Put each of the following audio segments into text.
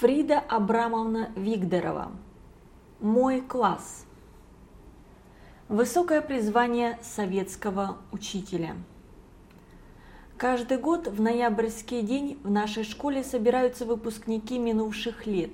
Фрида Абрамовна Вигдорова. Мой класс. Высокое призвание советского учителя. Каждый год в ноябрьский день в нашей школе собираются выпускники минувших лет.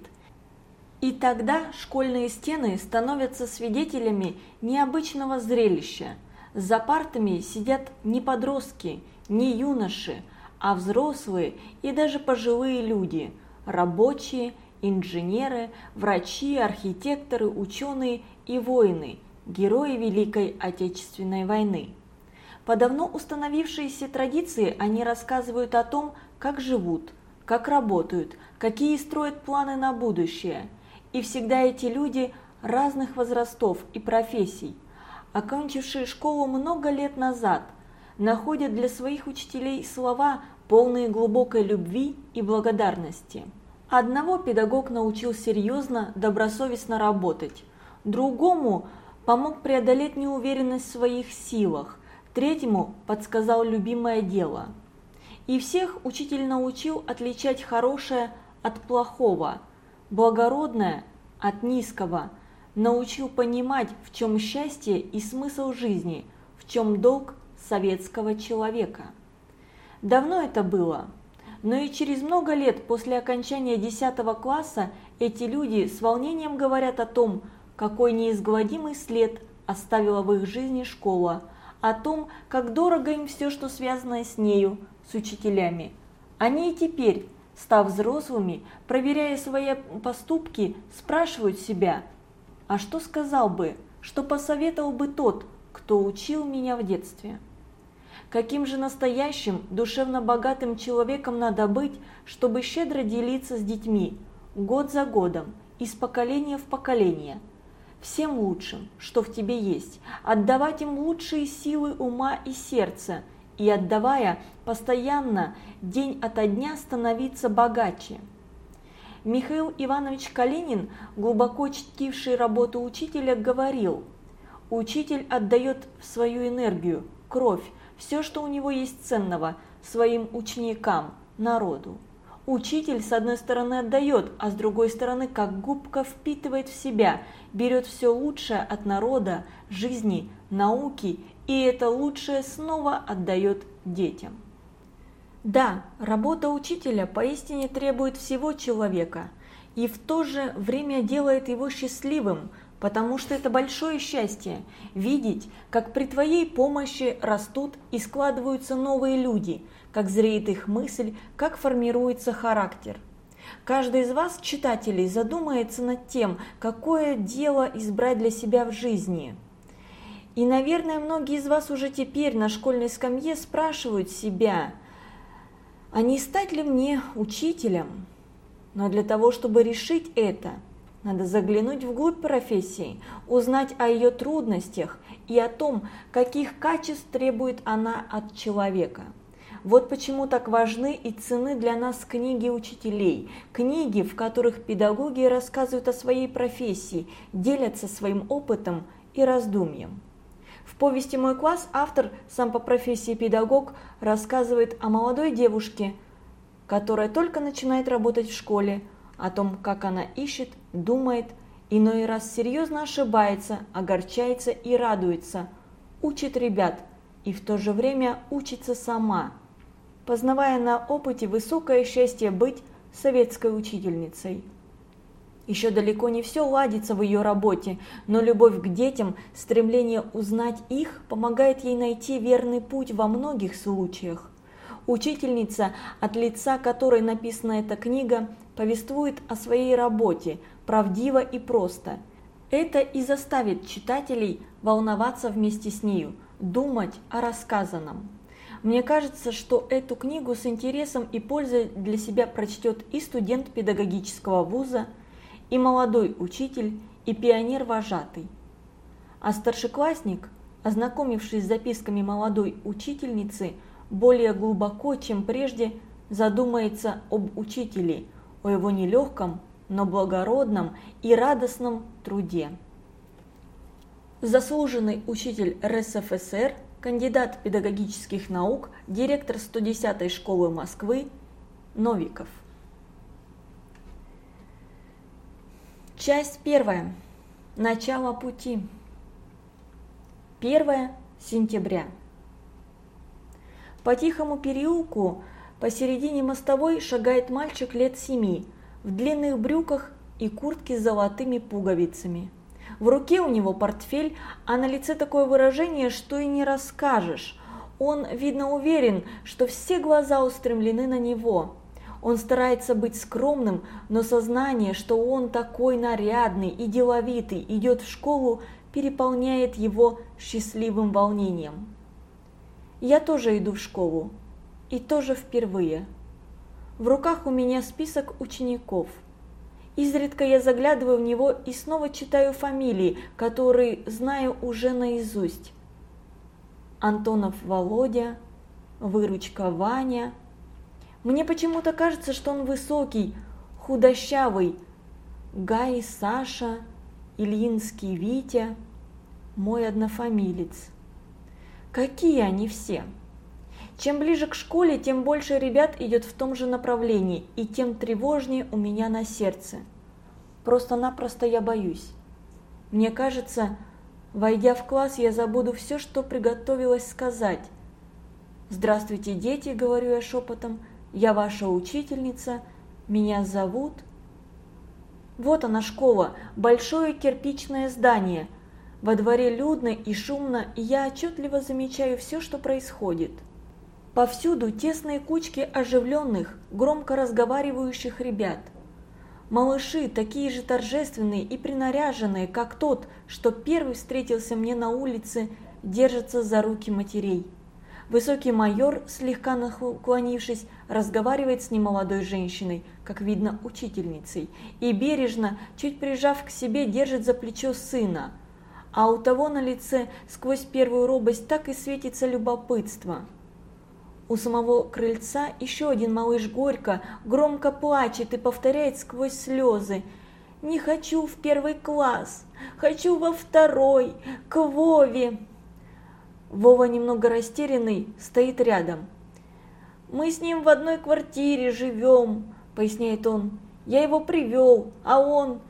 И тогда школьные стены становятся свидетелями необычного зрелища. За партами сидят не подростки, не юноши, а взрослые и даже пожилые люди – рабочие, инженеры, врачи, архитекторы, ученые и воины, герои Великой Отечественной войны. По давно установившейся традиции они рассказывают о том, как живут, как работают, какие строят планы на будущее. И всегда эти люди разных возрастов и профессий, окончившие школу много лет назад, находят для своих учителей слова, полные глубокой любви и благодарности. Одного педагог научил серьезно, добросовестно работать, другому помог преодолеть неуверенность в своих силах, третьему подсказал любимое дело. И всех учитель научил отличать хорошее от плохого, благородное от низкого, научил понимать, в чем счастье и смысл жизни, в чем долг советского человека. Давно это было, но и через много лет после окончания 10 класса эти люди с волнением говорят о том, какой неизгладимый след оставила в их жизни школа, о том, как дорого им все, что связано с нею, с учителями. Они и теперь, став взрослыми, проверяя свои поступки, спрашивают себя, а что сказал бы, что посоветовал бы тот, кто учил меня в детстве? Каким же настоящим, душевно богатым человеком надо быть, чтобы щедро делиться с детьми, год за годом, из поколения в поколение, всем лучшим, что в тебе есть, отдавать им лучшие силы ума и сердца, и отдавая постоянно, день ото дня становиться богаче. Михаил Иванович Калинин, глубоко чтивший работу учителя, говорил, «Учитель отдает свою энергию, кровь, все, что у него есть ценного, своим ученикам, народу. Учитель с одной стороны отдает, а с другой стороны как губка впитывает в себя, берет все лучшее от народа, жизни, науки, и это лучшее снова отдает детям. Да, работа учителя поистине требует всего человека, и в то же время делает его счастливым – потому что это большое счастье – видеть, как при твоей помощи растут и складываются новые люди, как зреет их мысль, как формируется характер. Каждый из вас, читателей, задумается над тем, какое дело избрать для себя в жизни. И, наверное, многие из вас уже теперь на школьной скамье спрашивают себя, а не стать ли мне учителем? Но для того, чтобы решить это – надо заглянуть вглубь профессии, узнать о ее трудностях и о том, каких качеств требует она от человека. Вот почему так важны и цены для нас книги учителей, книги, в которых педагоги рассказывают о своей профессии, делятся своим опытом и раздумьем. В повести «Мой класс» автор, сам по профессии педагог, рассказывает о молодой девушке, которая только начинает работать в школе, о том, как она ищет, думает, иной раз серьезно ошибается, огорчается и радуется, учит ребят и в то же время учится сама, познавая на опыте высокое счастье быть советской учительницей. Еще далеко не все ладится в ее работе, но любовь к детям, стремление узнать их помогает ей найти верный путь во многих случаях. Учительница, от лица которой написана эта книга, повествует о своей работе, правдиво и просто. Это и заставит читателей волноваться вместе с нею, думать о рассказанном. Мне кажется, что эту книгу с интересом и пользой для себя прочтет и студент педагогического вуза, и молодой учитель, и пионер-вожатый. А старшеклассник, ознакомившись с записками молодой учительницы, более глубоко, чем прежде, задумается об учителе – о его нелегком, но благородном и радостном труде. Заслуженный учитель РСФСР, кандидат педагогических наук, директор 110-й школы Москвы Новиков. Часть первая. Начало пути. 1 сентября. По тихому переулку посередине мостовой шагает мальчик лет семи в длинных брюках и куртке с золотыми пуговицами. В руке у него портфель, а на лице такое выражение, что и не расскажешь. Он, видно, уверен, что все глаза устремлены на него. Он старается быть скромным, но сознание, что он такой нарядный и деловитый, идет в школу, переполняет его счастливым волнением. Я тоже иду в школу, и тоже впервые. В руках у меня список учеников. Изредка я заглядываю в него и снова читаю фамилии, которые знаю уже наизусть. Антонов Володя, Выручка Ваня – мне почему-то кажется, что он высокий, худощавый. Гай Саша, Ильинский Витя, мой однофамилец. Какие они все! Чем ближе к школе, тем больше ребят идет в том же направлении, и тем тревожнее у меня на сердце. Просто-напросто я боюсь. Мне кажется, войдя в класс, я забуду все, что приготовилась сказать. «Здравствуйте, дети», — говорю я шепотом, — я ваша учительница, меня зовут... Вот она школа, большое кирпичное здание. Во дворе людно и шумно, и я отчетливо замечаю все, что происходит. Повсюду тесные кучки оживленных, громко разговаривающих ребят. Малыши, такие же торжественные и принаряженные, как тот, что первый встретился мне на улице, держатся за руки матерей. Высокий майор, слегка наклонившись, разговаривает с немолодой женщиной, как видно, учительницей, и бережно, чуть прижав к себе, держит за плечо сына. А у того на лице сквозь первую робость так и светится любопытство. У самого крыльца еще один малыш горько, громко плачет и повторяет сквозь слезы. «Не хочу в первый класс, хочу во второй, к Вове!» Вова, немного растерянный, стоит рядом. «Мы с ним в одной квартире живем», – поясняет он. «Я его привел, а он...»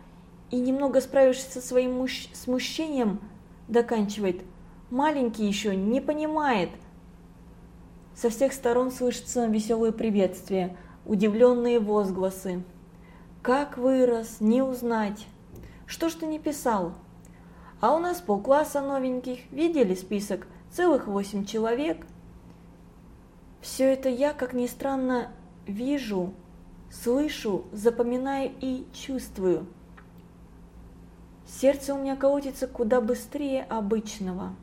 И немного справившись со своим муж... смущением, доканчивает. «Маленький еще, не понимает». Со всех сторон слышатся веселые приветствия, удивленные возгласы. «Как вырос, не узнать!» «Что ж ты не писал?» «А у нас полкласса новеньких, видели список?» целых восемь человек. Все это я, как ни странно, вижу, слышу, запоминаю и чувствую. Сердце у меня колотится куда быстрее обычного.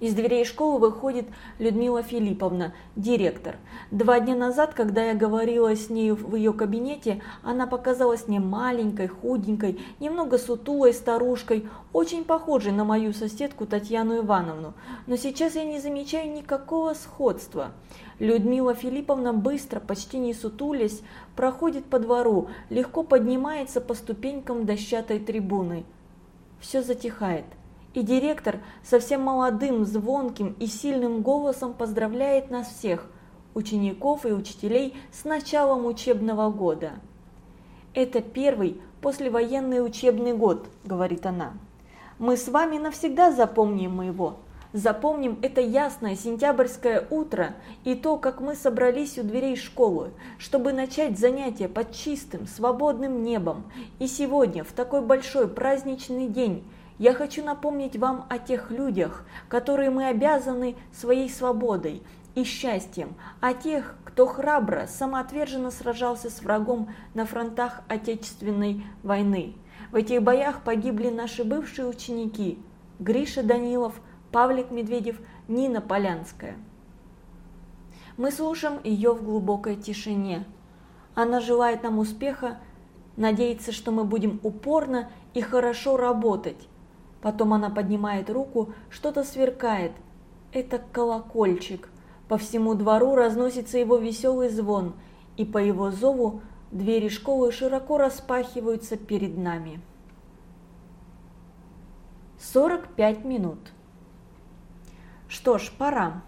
Из дверей школы выходит Людмила Филипповна, директор. Два дня назад, когда я говорила с ней в ее кабинете, она показалась мне маленькой, худенькой, немного сутулой старушкой, очень похожей на мою соседку Татьяну Ивановну. Но сейчас я не замечаю никакого сходства. Людмила Филипповна быстро, почти не сутулясь, проходит по двору, легко поднимается по ступенькам дощатой трибуны. Все затихает и директор совсем молодым, звонким и сильным голосом поздравляет нас всех, учеников и учителей, с началом учебного года. «Это первый послевоенный учебный год», – говорит она. «Мы с вами навсегда запомним его. Запомним это ясное сентябрьское утро и то, как мы собрались у дверей школы, чтобы начать занятия под чистым, свободным небом. И сегодня, в такой большой праздничный день, я хочу напомнить вам о тех людях, которые мы обязаны своей свободой и счастьем, о тех, кто храбро, самоотверженно сражался с врагом на фронтах Отечественной войны. В этих боях погибли наши бывшие ученики Гриша Данилов, Павлик Медведев, Нина Полянская. Мы слушаем ее в глубокой тишине. Она желает нам успеха, надеется, что мы будем упорно и хорошо работать, Потом она поднимает руку, что-то сверкает. Это колокольчик. По всему двору разносится его веселый звон, и по его зову двери школы широко распахиваются перед нами. 45 минут. Что ж, пора,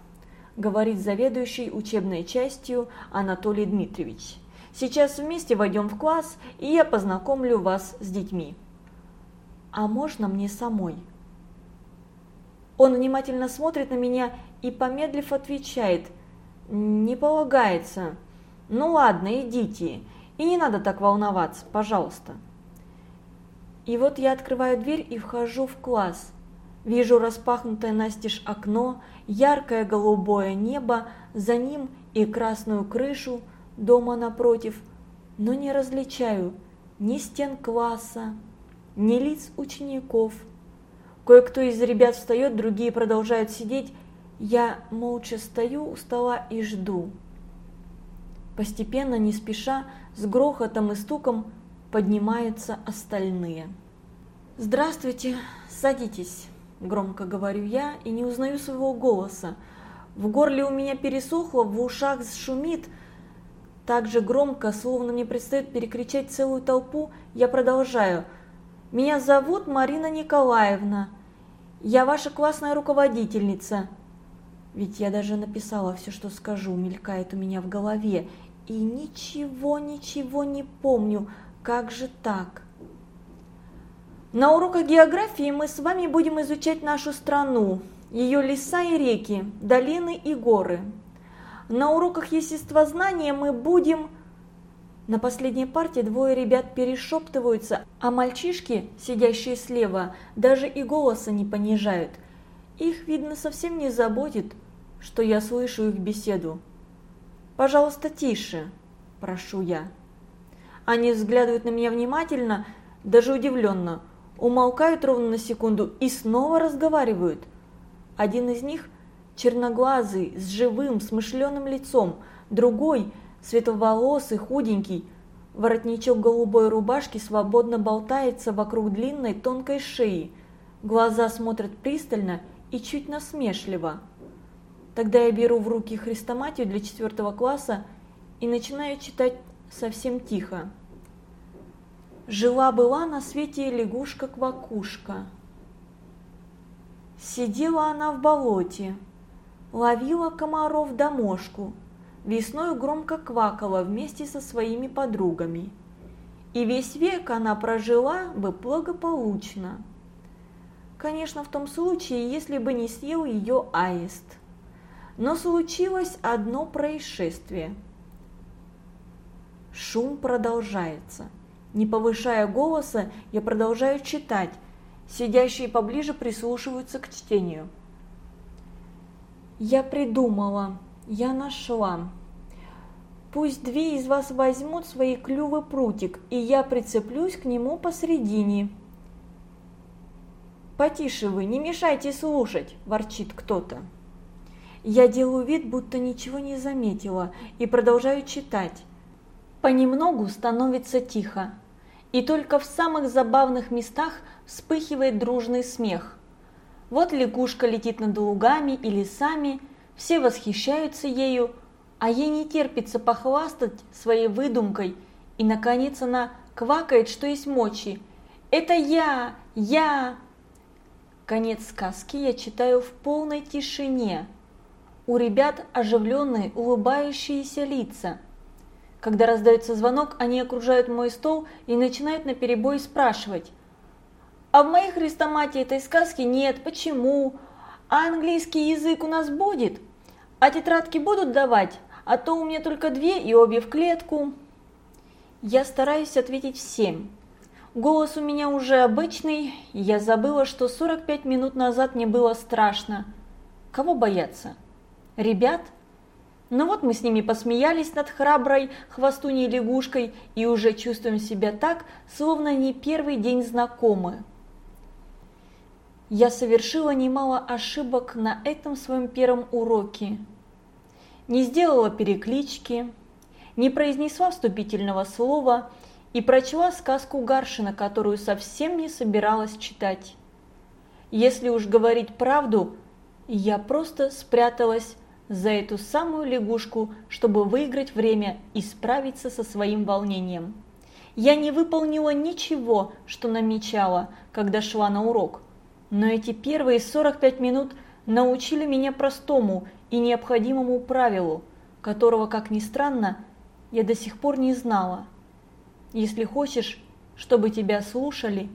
говорит заведующий учебной частью Анатолий Дмитриевич. Сейчас вместе войдем в класс, и я познакомлю вас с детьми. А можно мне самой? Он внимательно смотрит на меня и, помедлив, отвечает. Не полагается. Ну ладно, идите. И не надо так волноваться, пожалуйста. И вот я открываю дверь и вхожу в класс. Вижу распахнутое настежь окно, яркое голубое небо, за ним и красную крышу дома напротив, но не различаю ни стен класса, ни лиц учеников. Кое-кто из ребят встает, другие продолжают сидеть. Я молча стою у стола и жду. Постепенно, не спеша, с грохотом и стуком поднимаются остальные. «Здравствуйте, садитесь», – громко говорю я и не узнаю своего голоса. В горле у меня пересохло, в ушах шумит. Так же громко, словно мне предстоит перекричать целую толпу, я продолжаю. «Меня зовут Марина Николаевна. Я ваша классная руководительница». Ведь я даже написала все, что скажу, мелькает у меня в голове. И ничего, ничего не помню. Как же так? На уроках географии мы с вами будем изучать нашу страну, ее леса и реки, долины и горы. На уроках естествознания мы будем... На последней парте двое ребят перешептываются, а мальчишки, сидящие слева, даже и голоса не понижают. Их, видно, совсем не заботит, что я слышу их беседу. «Пожалуйста, тише», – прошу я. Они взглядывают на меня внимательно, даже удивленно, умолкают ровно на секунду и снова разговаривают. Один из них черноглазый, с живым, смышленым лицом, другой светловолосый, худенький, воротничок голубой рубашки свободно болтается вокруг длинной тонкой шеи, глаза смотрят пристально и чуть насмешливо. Тогда я беру в руки хрестоматию для четвертого класса и начинаю читать совсем тихо. Жила-была на свете лягушка-квакушка. Сидела она в болоте, ловила комаров домошку, весной громко квакала вместе со своими подругами. И весь век она прожила бы благополучно. Конечно, в том случае, если бы не съел ее аист – но случилось одно происшествие. Шум продолжается. Не повышая голоса, я продолжаю читать. Сидящие поближе прислушиваются к чтению. Я придумала, я нашла. Пусть две из вас возьмут свои клювы прутик, и я прицеплюсь к нему посредине. «Потише вы, не мешайте слушать!» – ворчит кто-то. Я делаю вид, будто ничего не заметила, и продолжаю читать. Понемногу становится тихо, и только в самых забавных местах вспыхивает дружный смех. Вот лягушка летит над лугами и лесами, все восхищаются ею, а ей не терпится похвастать своей выдумкой, и, наконец, она квакает, что есть мочи. «Это я! Я!» Конец сказки я читаю в полной тишине. У ребят оживленные, улыбающиеся лица. Когда раздается звонок, они окружают мой стол и начинают наперебой спрашивать. «А в моей хрестоматии этой сказки нет, почему? А английский язык у нас будет? А тетрадки будут давать? А то у меня только две и обе в клетку». Я стараюсь ответить всем. Голос у меня уже обычный, я забыла, что 45 минут назад мне было страшно. Кого бояться? ребят. Ну вот мы с ними посмеялись над храброй хвостуней лягушкой и уже чувствуем себя так, словно не первый день знакомы. Я совершила немало ошибок на этом своем первом уроке. Не сделала переклички, не произнесла вступительного слова и прочла сказку Гаршина, которую совсем не собиралась читать. Если уж говорить правду, я просто спряталась за эту самую лягушку, чтобы выиграть время и справиться со своим волнением. Я не выполнила ничего, что намечала, когда шла на урок. Но эти первые 45 минут научили меня простому и необходимому правилу, которого, как ни странно, я до сих пор не знала. Если хочешь, чтобы тебя слушали,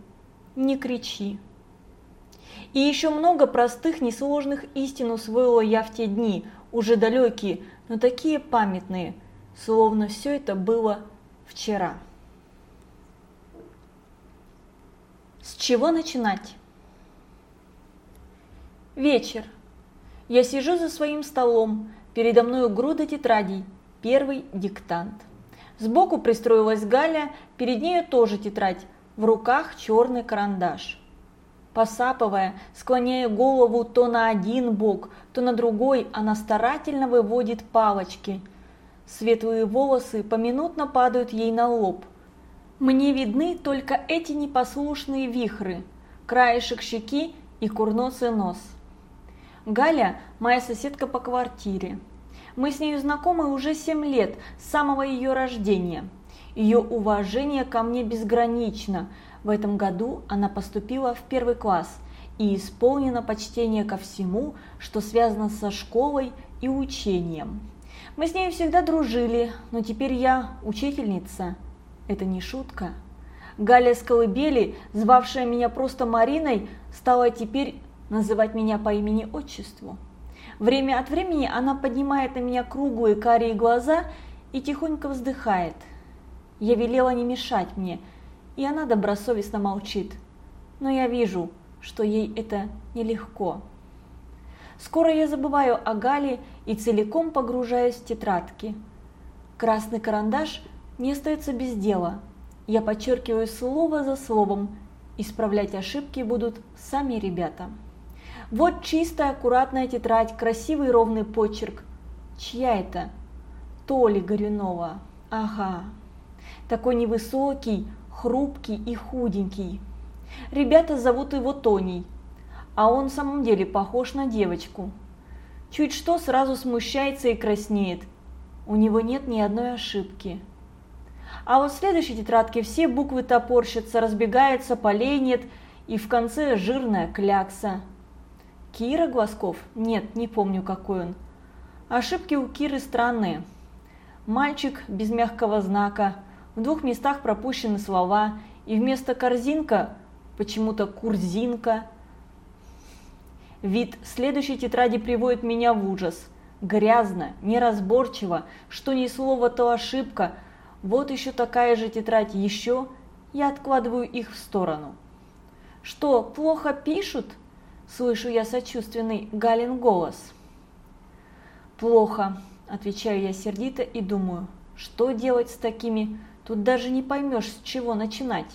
не кричи. И еще много простых, несложных истин усвоила я в те дни, уже далекие, но такие памятные, словно все это было вчера. С чего начинать? Вечер. Я сижу за своим столом, передо мной груда тетрадей, первый диктант. Сбоку пристроилась Галя, перед нею тоже тетрадь, в руках черный карандаш. Посапывая, склоняя голову то на один бок, то на другой, она старательно выводит палочки. Светлые волосы поминутно падают ей на лоб. Мне видны только эти непослушные вихры, краешек щеки и курносый нос. Галя – моя соседка по квартире. Мы с нею знакомы уже 7 лет, с самого ее рождения. Ее уважение ко мне безгранично. В этом году она поступила в первый класс и исполнено почтение ко всему, что связано со школой и учением. Мы с ней всегда дружили, но теперь я учительница. Это не шутка. Галя с колыбели, звавшая меня просто Мариной, стала теперь называть меня по имени-отчеству. Время от времени она поднимает на меня круглые карие глаза и тихонько вздыхает. Я велела не мешать мне, и она добросовестно молчит. Но я вижу, что ей это нелегко. Скоро я забываю о Гале и целиком погружаюсь в тетрадки. Красный карандаш не остается без дела. Я подчеркиваю слово за словом. Исправлять ошибки будут сами ребята. Вот чистая, аккуратная тетрадь, красивый ровный почерк. Чья это? Толи Горюнова. Ага. Такой невысокий, хрупкий и худенький. Ребята зовут его Тоней, а он в самом деле похож на девочку. Чуть что сразу смущается и краснеет. У него нет ни одной ошибки. А вот в следующей тетрадке все буквы топорщатся, разбегаются, полей нет, и в конце жирная клякса. Кира Глазков? Нет, не помню, какой он. Ошибки у Киры странные. Мальчик без мягкого знака, в двух местах пропущены слова, и вместо корзинка почему-то курзинка. Вид следующей тетради приводит меня в ужас. Грязно, неразборчиво, что ни слова, то ошибка. Вот еще такая же тетрадь, еще. Я откладываю их в сторону. Что, плохо пишут? Слышу я сочувственный Галин голос. «Плохо», – отвечаю я сердито и думаю, что делать с такими, тут даже не поймешь, с чего начинать.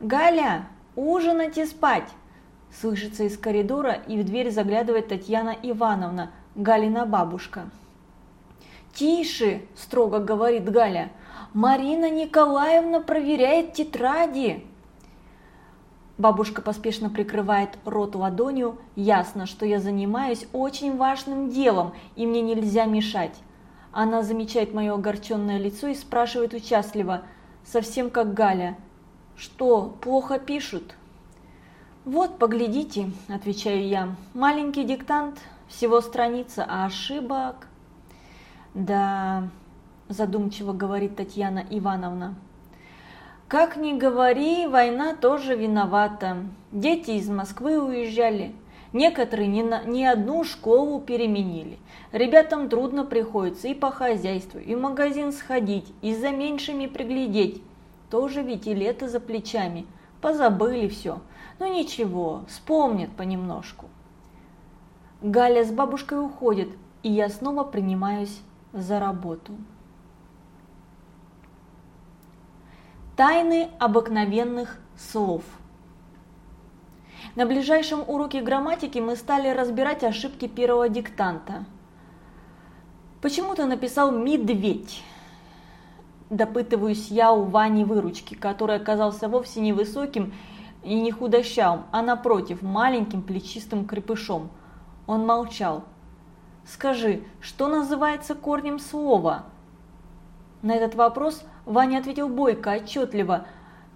«Галя, ужинать и спать!» – слышится из коридора, и в дверь заглядывает Татьяна Ивановна, Галина бабушка. «Тише!» – строго говорит Галя. «Марина Николаевна проверяет тетради!» Бабушка поспешно прикрывает рот ладонью. Ясно, что я занимаюсь очень важным делом, и мне нельзя мешать. Она замечает мое огорченное лицо и спрашивает участливо, совсем как Галя. «Что, плохо пишут?» «Вот, поглядите», – отвечаю я. «Маленький диктант, всего страница, а ошибок...» «Да...» – задумчиво говорит Татьяна Ивановна. Как ни говори, война тоже виновата. Дети из Москвы уезжали. Некоторые ни, на, ни одну школу переменили. Ребятам трудно приходится и по хозяйству, и в магазин сходить, и за меньшими приглядеть. Тоже ведь и лето за плечами. Позабыли все. Но ну ничего, вспомнят понемножку. Галя с бабушкой уходит, и я снова принимаюсь за работу. Тайны обыкновенных слов. На ближайшем уроке грамматики мы стали разбирать ошибки первого диктанта. Почему ты написал «медведь»? Допытываюсь я у Вани выручки, который оказался вовсе не высоким и не худощавым, а напротив, маленьким плечистым крепышом. Он молчал. «Скажи, что называется корнем слова?» На этот вопрос Ваня ответил бойко, отчетливо,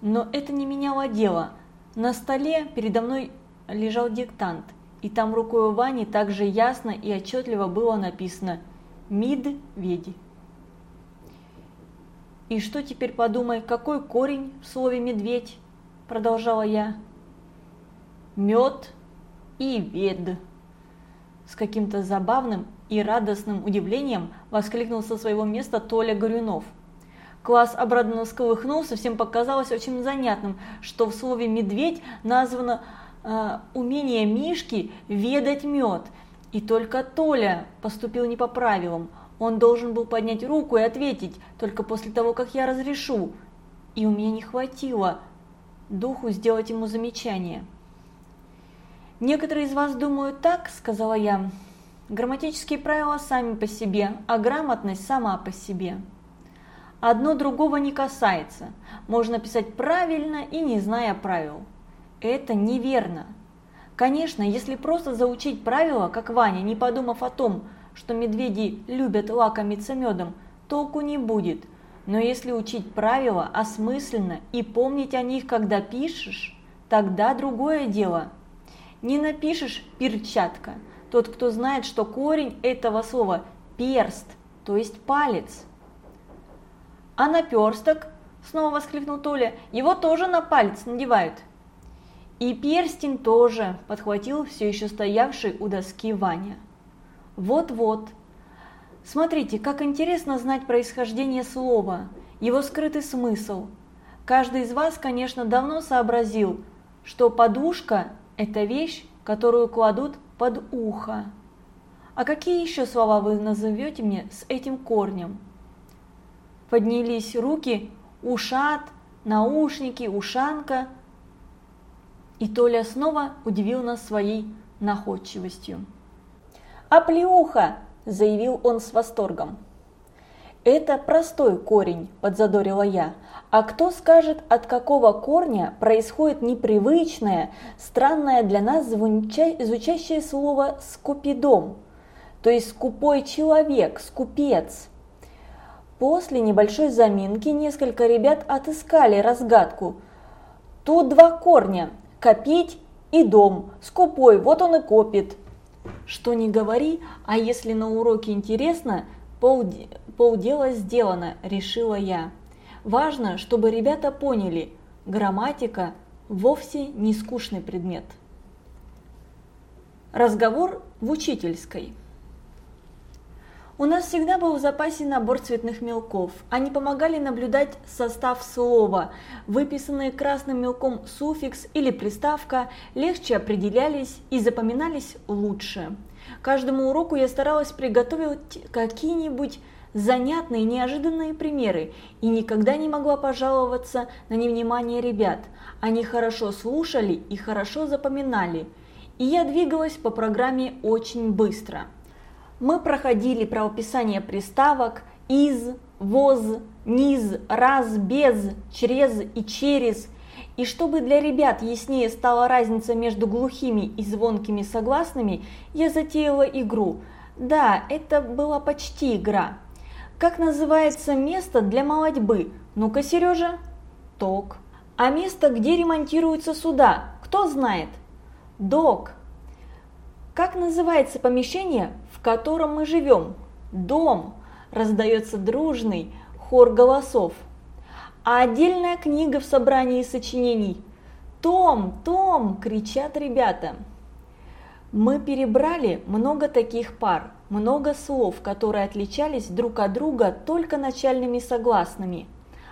но это не меняло дело. На столе передо мной лежал диктант, и там рукой Вани также ясно и отчетливо было написано «Медведи». И что теперь подумай, какой корень в слове «медведь»? Продолжала я. Мед и вед. С каким-то забавным и радостным удивлением воскликнул со своего места Толя Горюнов. Класс обрадованно сколыхнулся, всем показалось очень занятным, что в слове «медведь» названо э, умение Мишки ведать мед. И только Толя поступил не по правилам. Он должен был поднять руку и ответить только после того, как я разрешу. И у меня не хватило духу сделать ему замечание. «Некоторые из вас думают так», – сказала я. «Грамматические правила сами по себе, а грамотность сама по себе». Одно другого не касается. Можно писать правильно и не зная правил. Это неверно. Конечно, если просто заучить правила, как Ваня, не подумав о том, что медведи любят лакомиться медом, толку не будет. Но если учить правила осмысленно и помнить о них, когда пишешь, тогда другое дело. Не напишешь «перчатка». Тот, кто знает, что корень этого слова – перст, то есть палец. А наперсток, снова воскликнул Толя, его тоже на палец надевают. И перстень тоже, подхватил все еще стоявший у доски Ваня. Вот-вот. Смотрите, как интересно знать происхождение слова, его скрытый смысл. Каждый из вас, конечно, давно сообразил, что подушка – это вещь, которую кладут под ухо. А какие еще слова вы назовете мне с этим корнем? Поднялись руки, ушат, наушники, ушанка – и Толя снова удивил нас своей находчивостью. «Оплеуха!» – заявил он с восторгом. «Это простой корень», – подзадорила я. «А кто скажет, от какого корня происходит непривычное, странное для нас звучащее слово «скупидом», то есть «скупой человек», «скупец»?» После небольшой заминки несколько ребят отыскали разгадку. Тут два корня копить и дом. Скупой, вот он и копит. Что не говори, а если на уроке интересно, пол, полдела сделано, решила я. Важно, чтобы ребята поняли, грамматика вовсе не скучный предмет. Разговор в учительской. У нас всегда был в запасе набор цветных мелков. Они помогали наблюдать состав слова. Выписанные красным мелком суффикс или приставка легче определялись и запоминались лучше. Каждому уроку я старалась приготовить какие-нибудь занятные, неожиданные примеры и никогда не могла пожаловаться на невнимание ребят. Они хорошо слушали и хорошо запоминали. И я двигалась по программе очень быстро мы проходили правописание приставок из, воз, низ, раз, без, через и через. И чтобы для ребят яснее стала разница между глухими и звонкими согласными, я затеяла игру. Да, это была почти игра. Как называется место для молодьбы? Ну-ка, Сережа. Ток. А место, где ремонтируются суда, кто знает? Док. Как называется помещение, котором мы живем. Дом. Раздается дружный хор голосов. А отдельная книга в собрании сочинений. Том, Том, кричат ребята. Мы перебрали много таких пар, много слов, которые отличались друг от друга только начальными согласными.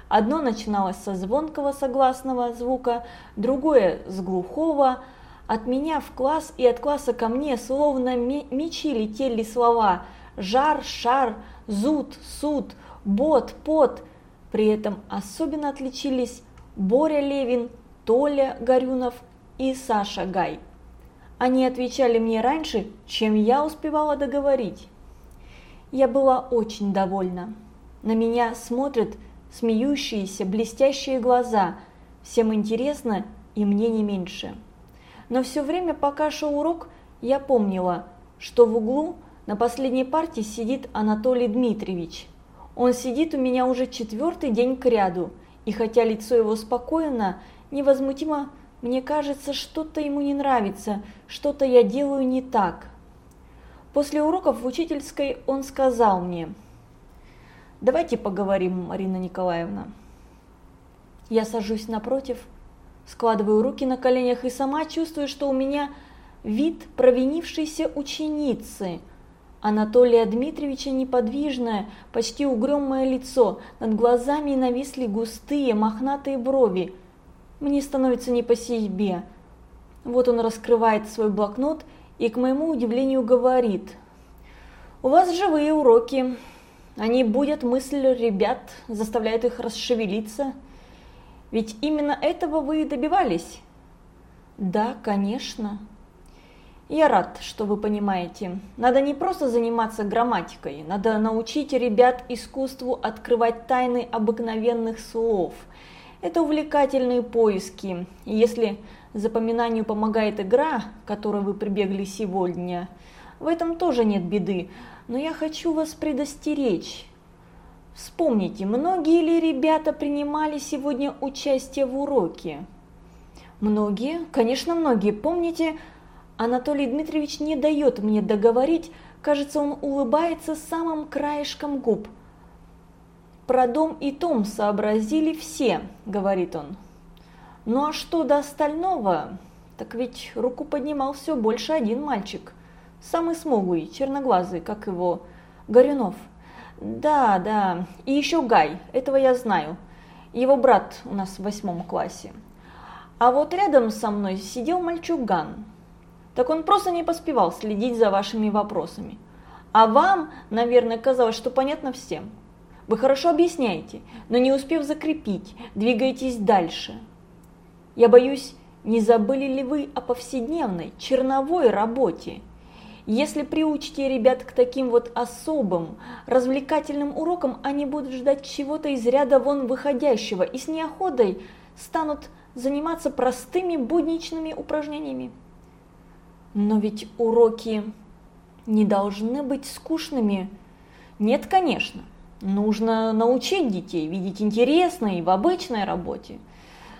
Одно начиналось со звонкого согласного звука, другое с глухого, от меня в класс и от класса ко мне словно мечи летели слова «жар», «шар», «зуд», «суд», «бот», «пот». При этом особенно отличились Боря Левин, Толя Горюнов и Саша Гай. Они отвечали мне раньше, чем я успевала договорить. Я была очень довольна. На меня смотрят смеющиеся, блестящие глаза. Всем интересно и мне не меньше. Но все время, пока шел урок, я помнила, что в углу на последней партии сидит Анатолий Дмитриевич. Он сидит у меня уже четвертый день к ряду, и хотя лицо его спокойно, невозмутимо, мне кажется, что-то ему не нравится, что-то я делаю не так. После уроков в учительской он сказал мне, Давайте поговорим, Марина Николаевна. Я сажусь напротив, складываю руки на коленях и сама чувствую, что у меня вид провинившейся ученицы. Анатолия Дмитриевича неподвижное, почти угрюмое лицо, над глазами нависли густые мохнатые брови. Мне становится не по себе. Вот он раскрывает свой блокнот и, к моему удивлению, говорит. «У вас живые уроки. Они будут мысль ребят, заставляют их расшевелиться. Ведь именно этого вы и добивались». «Да, конечно». Я рад, что вы понимаете. Надо не просто заниматься грамматикой, надо научить ребят искусству открывать тайны обыкновенных слов. Это увлекательные поиски. И если запоминанию помогает игра, к которой вы прибегли сегодня, в этом тоже нет беды. Но я хочу вас предостеречь. Вспомните, многие ли ребята принимали сегодня участие в уроке? Многие, конечно, многие. Помните, Анатолий Дмитриевич не дает мне договорить, кажется, он улыбается самым краешком губ. «Про дом и том сообразили все», – говорит он. «Ну а что до остального? Так ведь руку поднимал все больше один мальчик. Самый смуглый, черноглазый, как его, Горюнов. Да, да, и еще Гай, этого я знаю. Его брат у нас в восьмом классе. А вот рядом со мной сидел мальчуган, так он просто не поспевал следить за вашими вопросами. А вам, наверное, казалось, что понятно всем. Вы хорошо объясняете, но не успев закрепить, двигаетесь дальше. Я боюсь, не забыли ли вы о повседневной, черновой работе? Если приучите ребят к таким вот особым, развлекательным урокам, они будут ждать чего-то из ряда вон выходящего и с неохотой станут заниматься простыми будничными упражнениями. Но ведь уроки не должны быть скучными. Нет, конечно. Нужно научить детей видеть интересное и в обычной работе.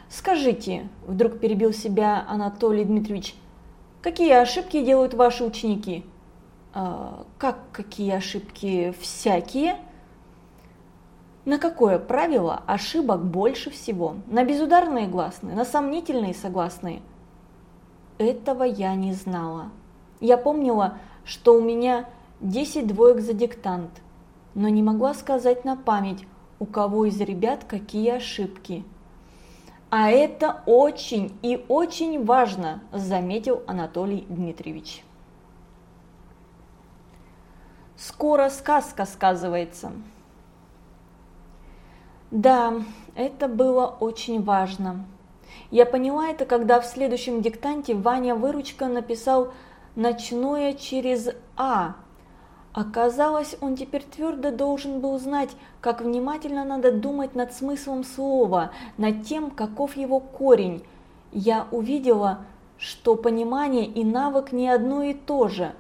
Скажите, вдруг перебил себя Анатолий Дмитриевич, какие ошибки делают ваши ученики? А, как какие ошибки? Всякие? На какое правило ошибок больше всего? На безударные гласные, на сомнительные согласные – этого я не знала. Я помнила, что у меня 10 двоек за диктант, но не могла сказать на память, у кого из ребят какие ошибки. А это очень и очень важно, заметил Анатолий Дмитриевич. Скоро сказка сказывается. Да, это было очень важно. Я поняла это, когда в следующем диктанте Ваня Выручка написал «ночное через А». Оказалось, он теперь твердо должен был знать, как внимательно надо думать над смыслом слова, над тем, каков его корень. Я увидела, что понимание и навык не одно и то же.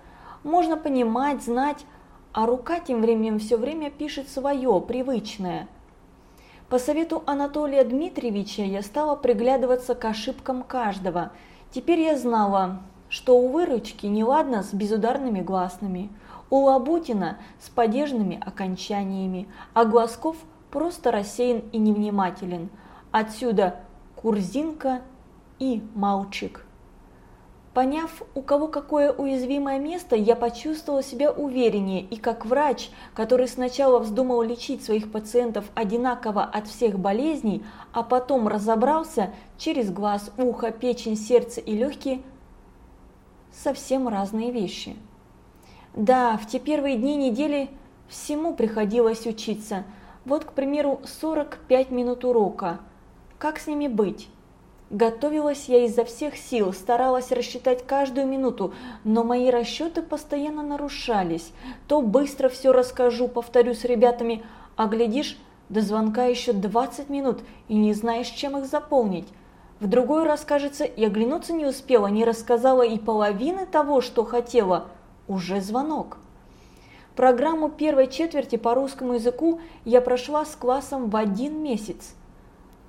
Можно понимать, знать, а рука тем временем все время пишет свое, привычное – по совету Анатолия Дмитриевича я стала приглядываться к ошибкам каждого. Теперь я знала, что у выручки неладно с безударными гласными, у Лабутина с падежными окончаниями, а Глазков просто рассеян и невнимателен. Отсюда Курзинка и Малчик. Поняв, у кого какое уязвимое место, я почувствовала себя увереннее и как врач, который сначала вздумал лечить своих пациентов одинаково от всех болезней, а потом разобрался через глаз, ухо, печень, сердце и легкие – совсем разные вещи. Да, в те первые дни недели всему приходилось учиться. Вот, к примеру, 45 минут урока. Как с ними быть? Готовилась я изо всех сил, старалась рассчитать каждую минуту, но мои расчеты постоянно нарушались. То быстро все расскажу, повторю с ребятами, а глядишь, до звонка еще 20 минут и не знаешь, чем их заполнить. В другой раз, кажется, я глянуться не успела, не рассказала и половины того, что хотела. Уже звонок. Программу первой четверти по русскому языку я прошла с классом в один месяц.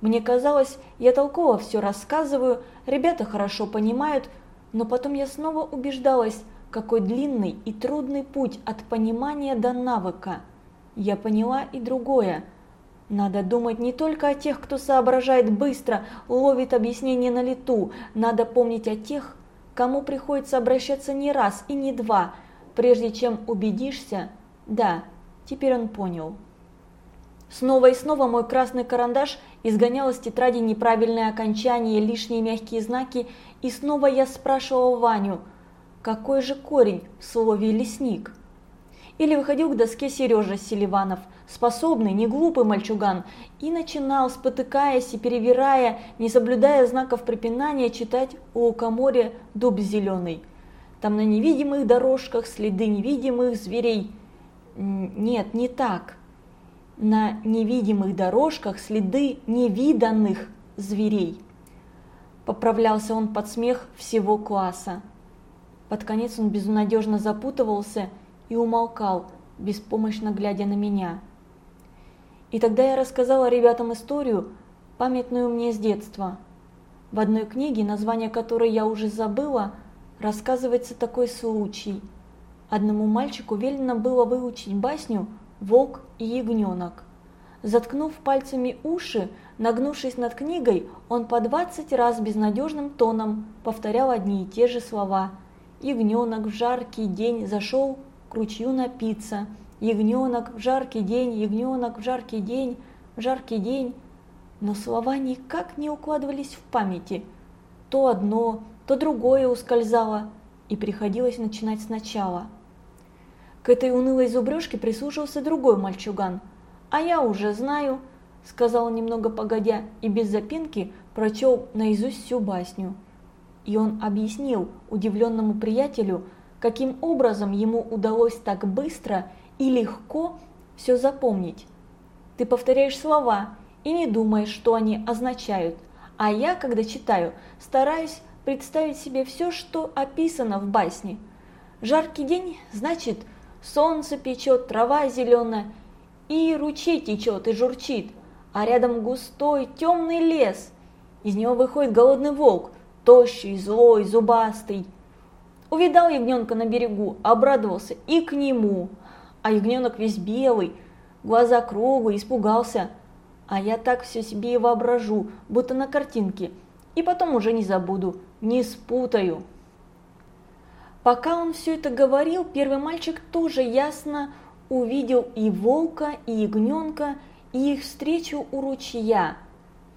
Мне казалось, я толково все рассказываю, ребята хорошо понимают, но потом я снова убеждалась, какой длинный и трудный путь от понимания до навыка. я поняла и другое. Надо думать не только о тех, кто соображает быстро, ловит объяснение на лету. Надо помнить о тех, кому приходится обращаться не раз и не два, прежде чем убедишься. Да, теперь он понял. Снова и снова мой красный карандаш изгонял из тетради неправильные окончания, лишние мягкие знаки, и снова я спрашивал Ваню, какой же корень в слове «лесник»? Или выходил к доске Сережа Селиванов, способный, не глупый мальчуган, и начинал, спотыкаясь и перевирая, не соблюдая знаков препинания, читать у лукоморья «Дуб зеленый». Там на невидимых дорожках следы невидимых зверей. Нет, не так. На невидимых дорожках следы невиданных зверей. Поправлялся он под смех всего класса. Под конец он безнадежно запутывался и умолкал, беспомощно глядя на меня. И тогда я рассказала ребятам историю, памятную мне с детства. В одной книге, название которой я уже забыла, рассказывается такой случай. Одному мальчику велено было выучить басню «Волк и ягненок». Заткнув пальцами уши, нагнувшись над книгой, он по двадцать раз безнадежным тоном повторял одни и те же слова. Ягненок в жаркий день зашел ручью напиться. Ягненок в жаркий день, ягненок в жаркий день, в жаркий день. Но слова никак не укладывались в памяти. То одно, то другое ускользало, и приходилось начинать сначала. К этой унылой зубрежке прислушался другой мальчуган. «А я уже знаю», – сказал немного погодя, и без запинки прочел наизусть всю басню. И он объяснил удивленному приятелю, каким образом ему удалось так быстро и легко все запомнить. Ты повторяешь слова и не думаешь, что они означают, а я, когда читаю, стараюсь представить себе все, что описано в басне. Жаркий день значит солнце печет, трава зеленая, и ручей течет и журчит, а рядом густой темный лес. Из него выходит голодный волк, тощий, злой, зубастый, Увидал ягненка на берегу, обрадовался и к нему. А ягненок весь белый, глаза круглые, испугался. А я так все себе и воображу, будто на картинке. И потом уже не забуду, не спутаю. Пока он все это говорил, первый мальчик тоже ясно увидел и волка, и ягненка, и их встречу у ручья.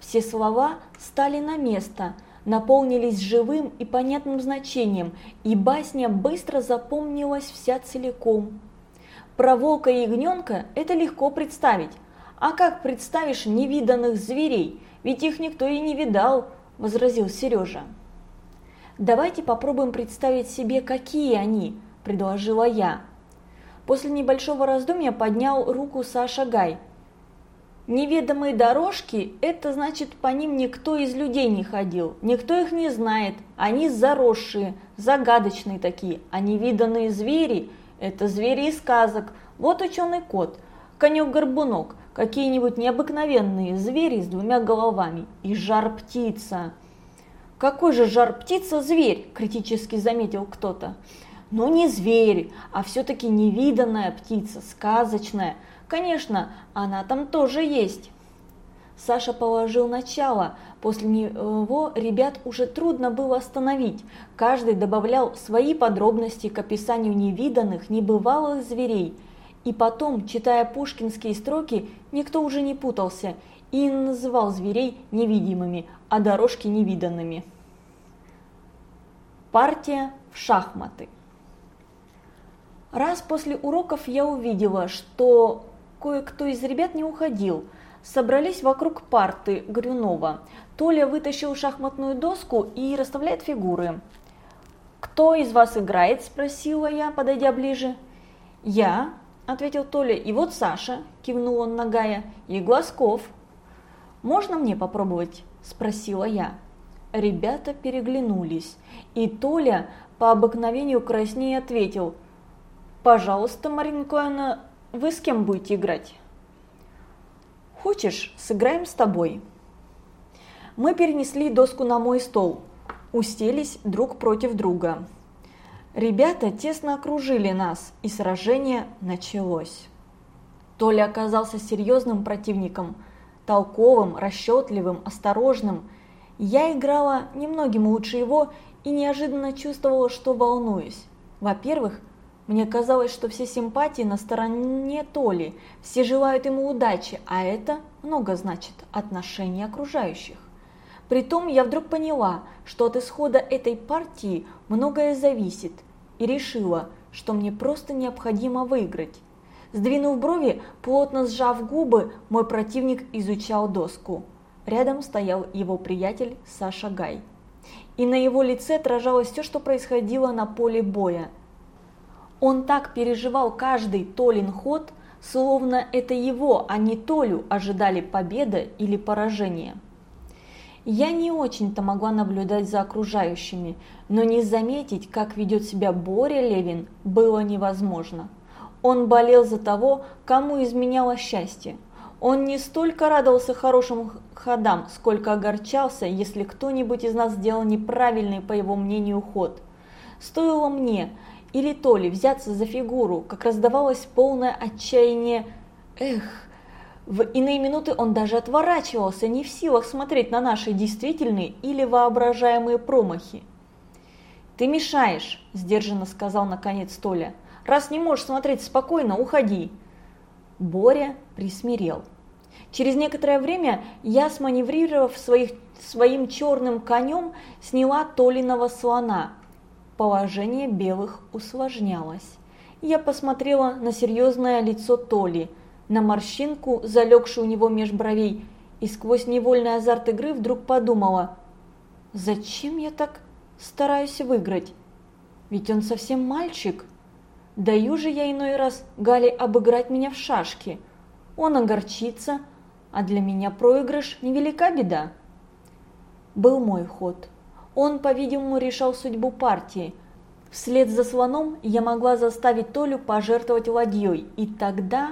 Все слова стали на место – наполнились живым и понятным значением, и басня быстро запомнилась вся целиком. Про волка и ягненка это легко представить. А как представишь невиданных зверей? Ведь их никто и не видал, возразил Сережа. Давайте попробуем представить себе, какие они, предложила я. После небольшого раздумья поднял руку Саша Гай – Неведомые дорожки – это значит, по ним никто из людей не ходил, никто их не знает, они заросшие, загадочные такие, а невиданные звери – это звери из сказок, вот ученый кот, конек-горбунок, какие-нибудь необыкновенные звери с двумя головами и жар-птица. «Какой же жар-птица зверь?» – критически заметил кто-то. «Ну не зверь, а все-таки невиданная птица, сказочная – Конечно, она там тоже есть. Саша положил начало, после него ребят уже трудно было остановить. Каждый добавлял свои подробности к описанию невиданных, небывалых зверей. И потом, читая пушкинские строки, никто уже не путался и называл зверей невидимыми, а дорожки невиданными. Партия в шахматы. Раз после уроков я увидела, что Кое-кто из ребят не уходил. Собрались вокруг парты Грюнова. Толя вытащил шахматную доску и расставляет фигуры. «Кто из вас играет?» – спросила я, подойдя ближе. «Я», – ответил Толя, – «и вот Саша», – кивнул он на Гая, – «и Глазков». «Можно мне попробовать?» – спросила я. Ребята переглянулись, и Толя по обыкновению краснее ответил – «Пожалуйста, Марина Николаевна, вы с кем будете играть? Хочешь, сыграем с тобой? Мы перенесли доску на мой стол, уселись друг против друга. Ребята тесно окружили нас, и сражение началось. Толя оказался серьезным противником, толковым, расчетливым, осторожным. Я играла немногим лучше его и неожиданно чувствовала, что волнуюсь. Во-первых, мне казалось, что все симпатии на стороне Толи, все желают ему удачи, а это много значит отношения окружающих. Притом я вдруг поняла, что от исхода этой партии многое зависит, и решила, что мне просто необходимо выиграть. Сдвинув брови, плотно сжав губы, мой противник изучал доску. Рядом стоял его приятель Саша Гай. И на его лице отражалось все, что происходило на поле боя. Он так переживал каждый Толин ход, словно это его, а не Толю, ожидали победа или поражение. Я не очень-то могла наблюдать за окружающими, но не заметить, как ведет себя Боря Левин, было невозможно. Он болел за того, кому изменяло счастье. Он не столько радовался хорошим ходам, сколько огорчался, если кто-нибудь из нас сделал неправильный, по его мнению, ход. Стоило мне или то ли взяться за фигуру, как раздавалось полное отчаяние «Эх!». В иные минуты он даже отворачивался, не в силах смотреть на наши действительные или воображаемые промахи. «Ты мешаешь», – сдержанно сказал наконец Толя. «Раз не можешь смотреть спокойно, уходи». Боря присмирел. Через некоторое время я, сманеврировав своих, своим черным конем, сняла Толиного слона. Положение белых усложнялось. Я посмотрела на серьезное лицо Толи, на морщинку, залегшую у него меж бровей, и сквозь невольный азарт игры вдруг подумала, зачем я так стараюсь выиграть? Ведь он совсем мальчик. Даю же я иной раз Гале обыграть меня в шашки. Он огорчится, а для меня проигрыш невелика беда. Был мой ход. Он, по-видимому, решал судьбу партии. Вслед за слоном я могла заставить Толю пожертвовать ладьей, и тогда...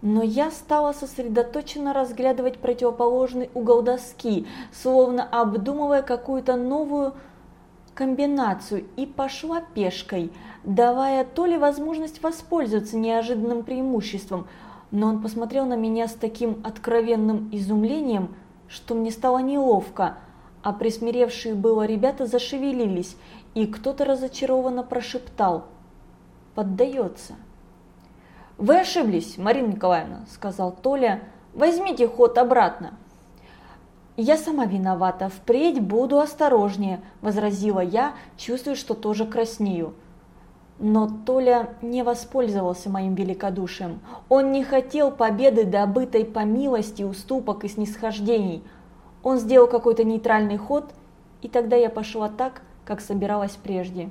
Но я стала сосредоточенно разглядывать противоположный угол доски, словно обдумывая какую-то новую комбинацию, и пошла пешкой, давая Толе возможность воспользоваться неожиданным преимуществом. Но он посмотрел на меня с таким откровенным изумлением, что мне стало неловко, а присмиревшие было ребята зашевелились, и кто-то разочарованно прошептал «Поддается». «Вы ошиблись, Марина Николаевна», – сказал Толя, – «возьмите ход обратно». «Я сама виновата, впредь буду осторожнее», – возразила я, чувствуя, что тоже краснею. Но Толя не воспользовался моим великодушием. Он не хотел победы, добытой по милости, уступок и снисхождений. Он сделал какой-то нейтральный ход, и тогда я пошла так, как собиралась прежде.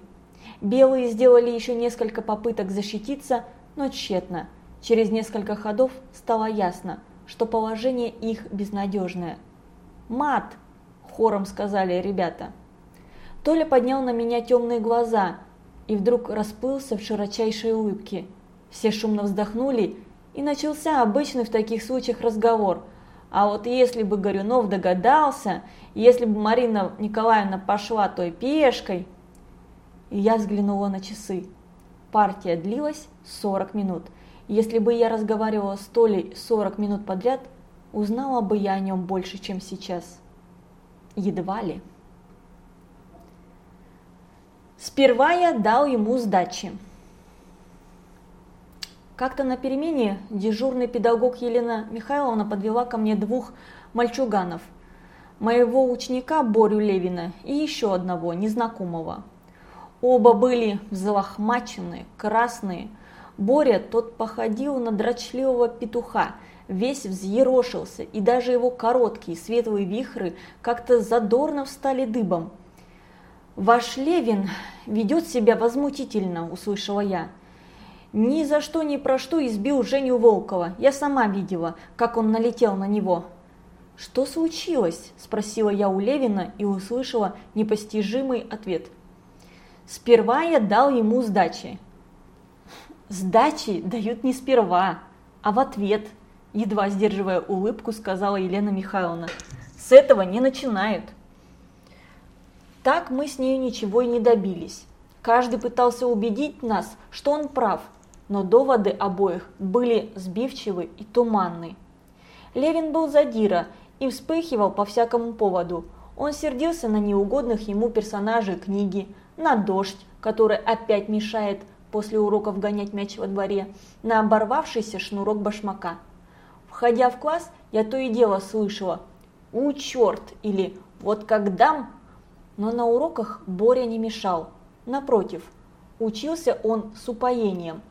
Белые сделали еще несколько попыток защититься, но тщетно. Через несколько ходов стало ясно, что положение их безнадежное. «Мат!» – хором сказали ребята. Толя поднял на меня темные глаза и вдруг расплылся в широчайшей улыбке. Все шумно вздохнули, и начался обычный в таких случаях разговор. А вот если бы Горюнов догадался, если бы Марина Николаевна пошла той пешкой... И я взглянула на часы. Партия длилась 40 минут. Если бы я разговаривала с Толей 40 минут подряд, узнала бы я о нем больше, чем сейчас. Едва ли. Сперва я дал ему сдачи. Как-то на перемене дежурный педагог Елена Михайловна подвела ко мне двух мальчуганов, моего ученика Борю Левина и еще одного, незнакомого. Оба были взлохмаченные, красные. Боря тот походил на дрочливого петуха, весь взъерошился, и даже его короткие светлые вихры как-то задорно встали дыбом. «Ваш Левин ведет себя возмутительно», – услышала я. «Ни за что, ни про что избил Женю Волкова. Я сама видела, как он налетел на него». «Что случилось?» – спросила я у Левина и услышала непостижимый ответ – Сперва я дал ему сдачи. Сдачи дают не сперва, а в ответ, едва сдерживая улыбку, сказала Елена Михайловна. С этого не начинают. Так мы с ней ничего и не добились. Каждый пытался убедить нас, что он прав. Но доводы обоих были сбивчивы и туманны. Левин был задира и вспыхивал по всякому поводу. Он сердился на неугодных ему персонажей книги, на дождь, который опять мешает после уроков гонять мяч во дворе, на оборвавшийся шнурок башмака. Входя в класс, я то и дело слышала «У, черт!» или «Вот как дам!» Но на уроках Боря не мешал. Напротив, учился он с упоением.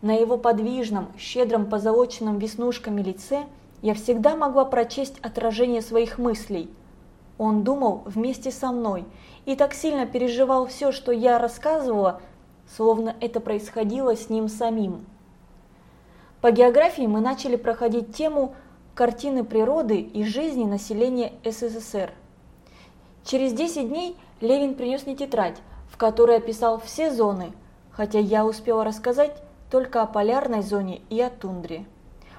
На его подвижном, щедром позолоченном веснушками лице я всегда могла прочесть отражение своих мыслей. Он думал вместе со мной и так сильно переживал все, что я рассказывала, словно это происходило с ним самим. По географии мы начали проходить тему картины природы и жизни населения СССР. Через 10 дней Левин принес мне тетрадь, в которой описал все зоны, хотя я успела рассказать только о полярной зоне и о тундре.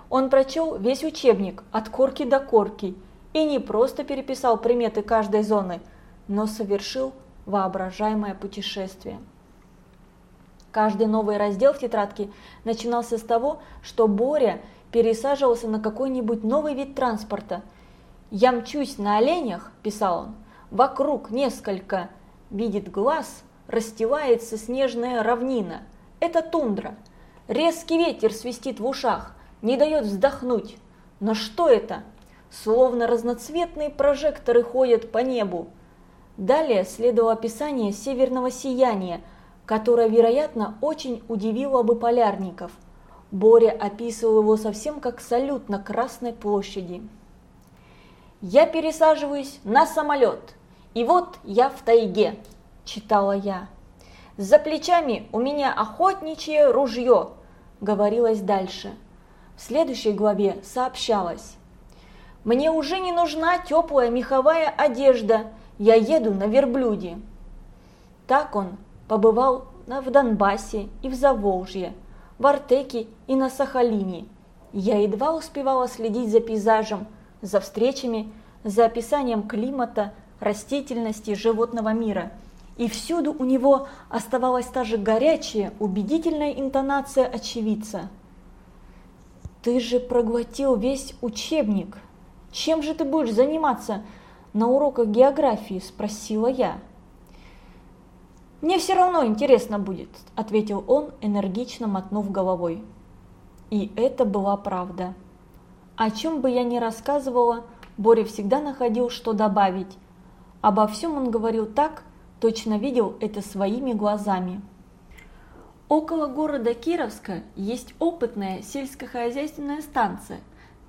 Он прочел весь учебник от корки до корки и не просто переписал приметы каждой зоны, но совершил воображаемое путешествие. Каждый новый раздел в тетрадке начинался с того, что Боря пересаживался на какой-нибудь новый вид транспорта. «Я мчусь на оленях», – писал он, – «вокруг несколько видит глаз, расстилается снежная равнина. Это тундра. Резкий ветер свистит в ушах, не дает вздохнуть. Но что это? Словно разноцветные прожекторы ходят по небу. Далее следовало описание северного сияния, которое, вероятно, очень удивило бы полярников. Боря описывал его совсем как салют на Красной площади. «Я пересаживаюсь на самолет, и вот я в тайге», – читала я. «За плечами у меня охотничье ружье», – говорилось дальше. В следующей главе сообщалось. «Мне уже не нужна теплая меховая одежда, я еду на верблюде». Так он побывал в Донбассе и в Заволжье, в Артеке и на Сахалине. Я едва успевала следить за пейзажем, за встречами, за описанием климата, растительности животного мира. И всюду у него оставалась та же горячая, убедительная интонация очевидца – ты же проглотил весь учебник. Чем же ты будешь заниматься на уроках географии? Спросила я. Мне все равно интересно будет, ответил он, энергично мотнув головой. И это была правда. О чем бы я ни рассказывала, Боря всегда находил, что добавить. Обо всем он говорил так, точно видел это своими глазами. Около города Кировска есть опытная сельскохозяйственная станция.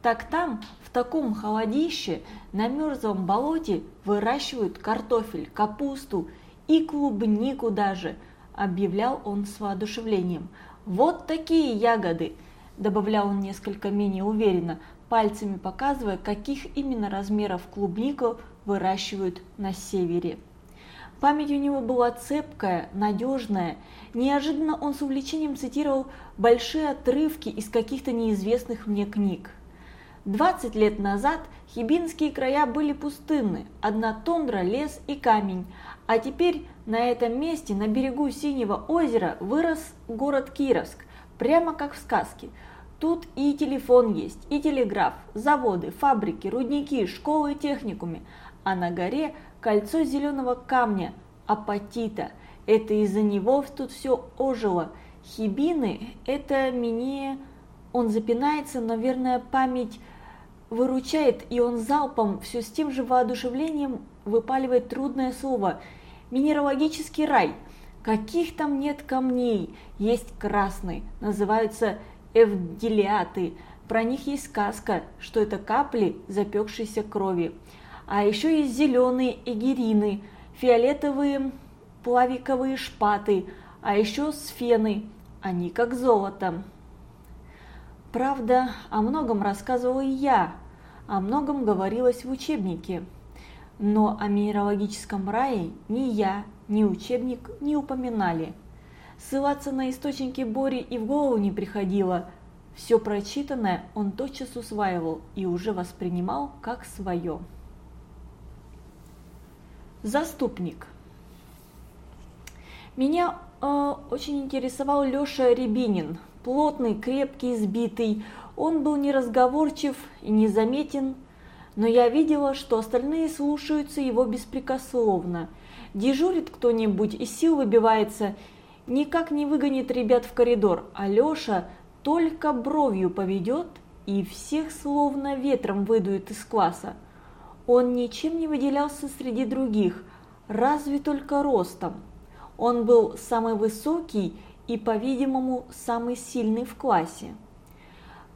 Так там, в таком холодище, на мерзлом болоте выращивают картофель, капусту и клубнику даже, объявлял он с воодушевлением. Вот такие ягоды, добавлял он несколько менее уверенно, пальцами показывая, каких именно размеров клубнику выращивают на севере. Память у него была цепкая, надежная. Неожиданно он с увлечением цитировал большие отрывки из каких-то неизвестных мне книг. 20 лет назад хибинские края были пустынны, одна тундра, лес и камень, а теперь на этом месте, на берегу Синего озера, вырос город Кировск, прямо как в сказке. Тут и телефон есть, и телеграф, заводы, фабрики, рудники, школы и техникумы, а на горе кольцо зеленого камня, апатита. Это из-за него тут все ожило. Хибины – это мне... Он запинается, наверное, память выручает, и он залпом все с тем же воодушевлением выпаливает трудное слово. Минералогический рай. Каких там нет камней, есть красный, называются эвделиаты. Про них есть сказка, что это капли запекшейся крови а еще есть зеленые эгерины, фиолетовые плавиковые шпаты, а еще сфены, они как золото. Правда, о многом рассказывала и я, о многом говорилось в учебнике. Но о минералогическом рае ни я, ни учебник не упоминали. Ссылаться на источники Бори и в голову не приходило. Все прочитанное он тотчас усваивал и уже воспринимал как свое. Заступник. Меня э, очень интересовал Леша Рябинин, плотный, крепкий, сбитый. Он был неразговорчив и незаметен, но я видела, что остальные слушаются его беспрекословно. Дежурит кто-нибудь, из сил выбивается, никак не выгонит ребят в коридор, а Леша только бровью поведет и всех словно ветром выдует из класса. Он ничем не выделялся среди других, разве только ростом. Он был самый высокий и, по-видимому, самый сильный в классе.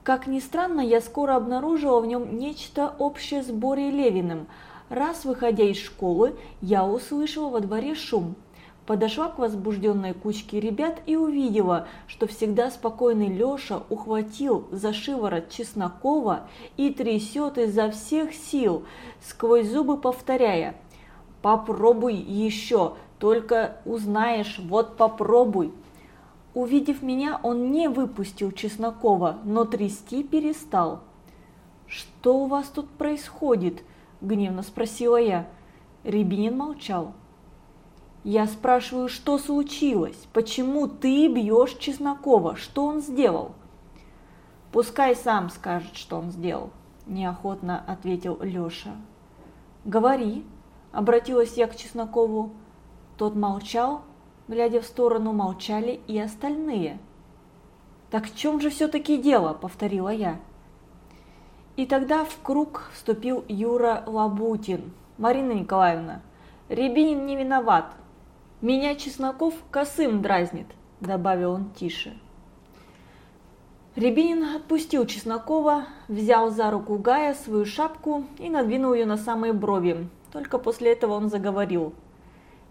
Как ни странно, я скоро обнаружила в нем нечто общее с Борей Левиным. Раз, выходя из школы, я услышала во дворе шум. Подошла к возбужденной кучке ребят и увидела, что всегда спокойный Леша ухватил за шиворот Чеснокова и трясет изо всех сил, сквозь зубы повторяя «Попробуй еще, только узнаешь, вот попробуй». Увидев меня, он не выпустил Чеснокова, но трясти перестал. «Что у вас тут происходит?» – гневно спросила я. Рябинин молчал. «Я спрашиваю, что случилось? Почему ты бьешь Чеснокова? Что он сделал?» «Пускай сам скажет, что он сделал», – неохотно ответил Леша. «Говори», – обратилась я к Чеснокову. Тот молчал, Глядя в сторону, молчали и остальные. «Так в чем же все-таки дело?» – повторила я. И тогда в круг вступил Юра Лабутин. «Марина Николаевна, Рябинин не виноват. Меня Чесноков косым дразнит», – добавил он тише. Рябинин отпустил Чеснокова, взял за руку Гая свою шапку и надвинул ее на самые брови. Только после этого он заговорил –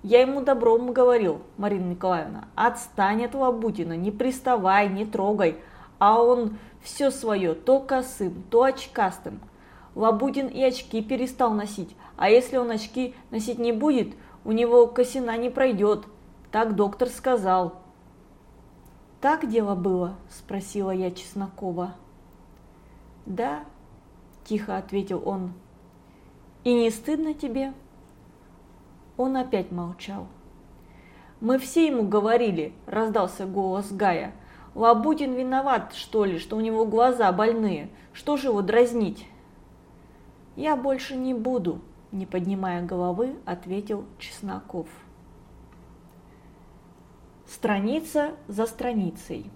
я ему добром говорил, Марина Николаевна, отстань от Лабутина, не приставай, не трогай. А он все свое, то косым, то очкастым. Лабутин и очки перестал носить, а если он очки носить не будет, у него косина не пройдет. Так доктор сказал. «Так дело было?» – спросила я Чеснокова. «Да», – тихо ответил он. «И не стыдно тебе?» Он опять молчал. «Мы все ему говорили», – раздался голос Гая. «Лабутин виноват, что ли, что у него глаза больные? Что же его дразнить?» «Я больше не буду», – не поднимая головы, ответил Чесноков. Страница за страницей.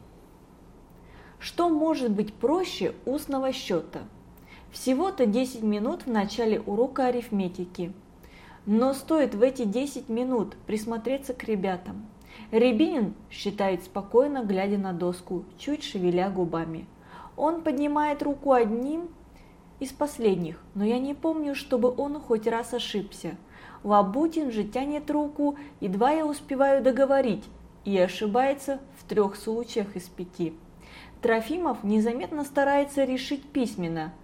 Что может быть проще устного счета? Всего-то 10 минут в начале урока арифметики – но стоит в эти 10 минут присмотреться к ребятам. Рябинин считает спокойно, глядя на доску, чуть шевеля губами. Он поднимает руку одним из последних, но я не помню, чтобы он хоть раз ошибся. Лабутин же тянет руку, едва я успеваю договорить, и ошибается в трех случаях из пяти. Трофимов незаметно старается решить письменно –